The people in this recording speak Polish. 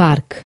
park.